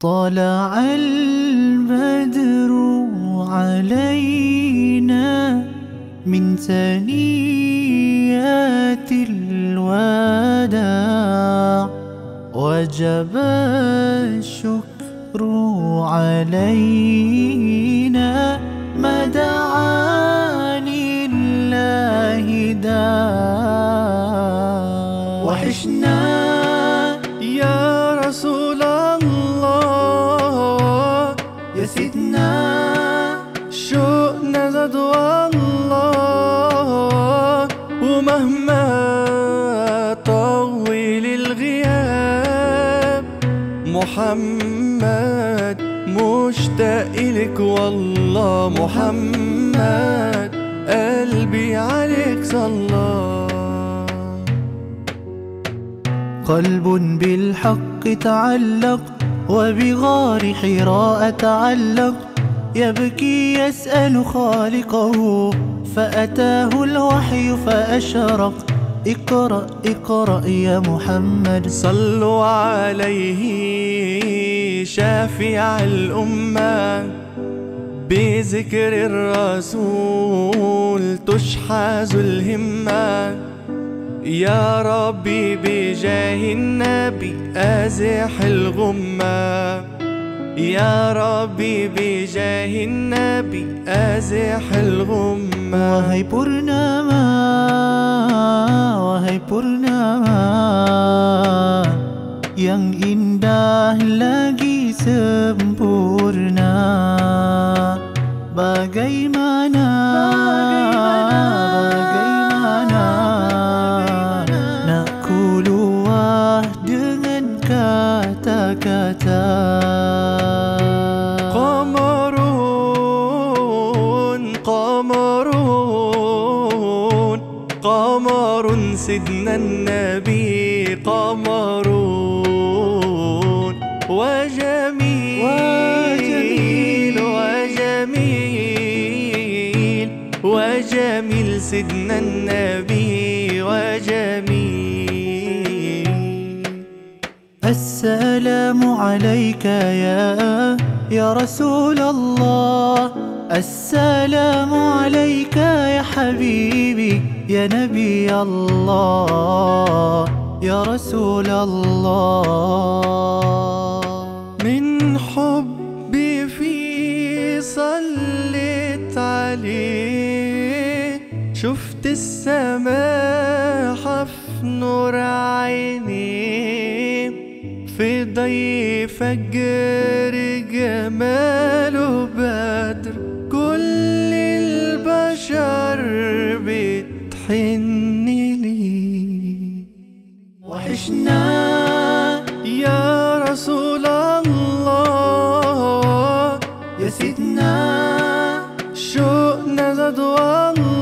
طلع البدر علينا من ثنيات الوداع وجب الشكر علينا. ما دعا لله داع وحشنا سيدنا شوقنا زاد والله ومهما طول الغياب محمد مشتاق إلك والله. محمد قلبي عليك صلى. قلب بالحق تعلق. وبغار حراء تعلق يبكي يسأل خالقه فأتاه الوحي فأشرق. اقرأ اقرأ يا محمد. صلوا عليه شافع الأمة. بذكر الرسول تشحذ الهمة. يا ربي بجاه النبي أزح الغمة. السماء. يا ربي بجاه النبي أزح الغمة. وهي برنامة وهي برنامة yang indah lagi sempurna. Bagaimana, bagaimana? قمرون قمرون قمر سيدنا النبي قمرون. وجميل وجميل. وجميل. وجميل سيدنا النبي وجميل. السلام عليك يا يا رسول الله. السلام عليك يا حبيبي يا نبي الله يا رسول الله. من حبي في صليت عليه. شفت السماحة في نور عيني ضي فجر جماله بدر كل البشر بتحن لي. وحشنا يا رسول الله يا سيدنا شوقنا زاد والله.